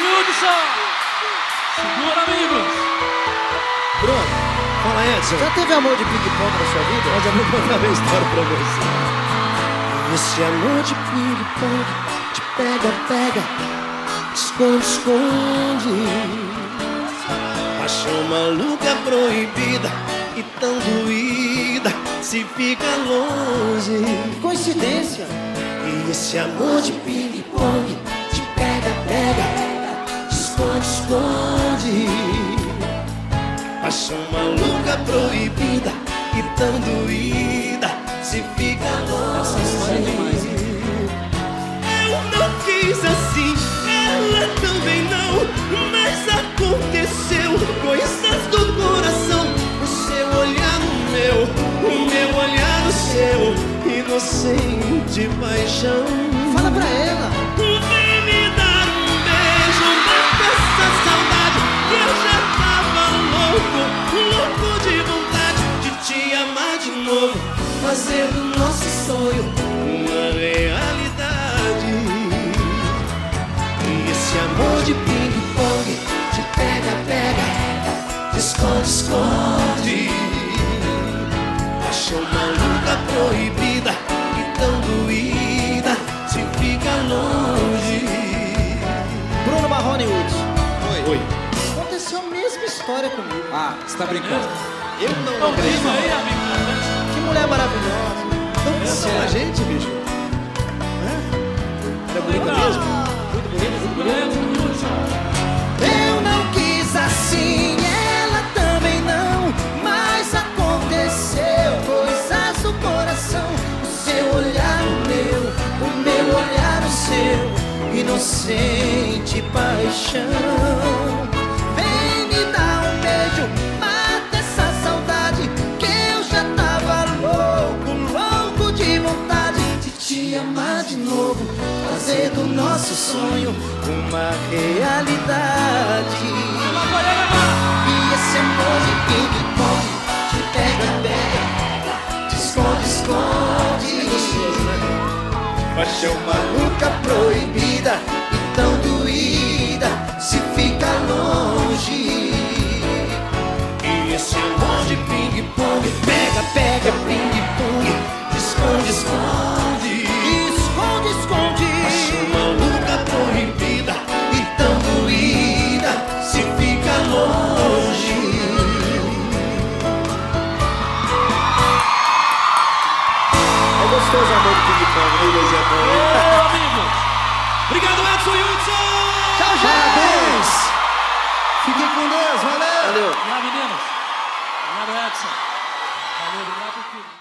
Hudson! Segura, amigos! Bruno, fala Edson. Já teve amor de ping-pong na sua vida? Eu já vou contar uma história pra você. Esse amor de ping-pong, de pega-pega, esconde-esconde. Paixão maluca proibida e tão doída se fica longe. Coincidência. E esse amor de ping-pong, Maluca proibida e tão doída se fica longe. Eu não quis assim, ela também não, mas aconteceu coisas do coração. O seu olhar no meu, o meu olhar no seu, inocente paixão. Fala pra ela. Fazer do nosso sonho uma realidade. E esse amor de ping-pong, de pega-pega, de esconde-esconde. Paixão maluca proibida e tão doída se fica longe. Bruno Marrone Hudson. Oi. Aconteceu a mesma história comigo. Ah, você tá brincando? Eu não Então acredito. diga aí, amigo. Mulher maravilhosa. Você é a gente, bicho? É? Era bonita mesmo? Muito bonita, muito bonita. Eu não quis assim, ela também não. Mas aconteceu coisas do coração. O seu olhar no meu, o meu olhar no seu. Inocente paixão. Te amar de novo. Fazer do nosso sonho uma realidade. E esse amor de ping-pong, de pega-pega, de esconde-esconde. Paixão Maluca proibida de ping-pong, né, Luizinha? Ô, amigos! Obrigado, Edson Hudson! Tchau, gente! Parabéns! Fiquem com Deus, valeu! Valeu. Obrigado, meninos. Obrigado, Edson. Valeu, obrigado por tudo.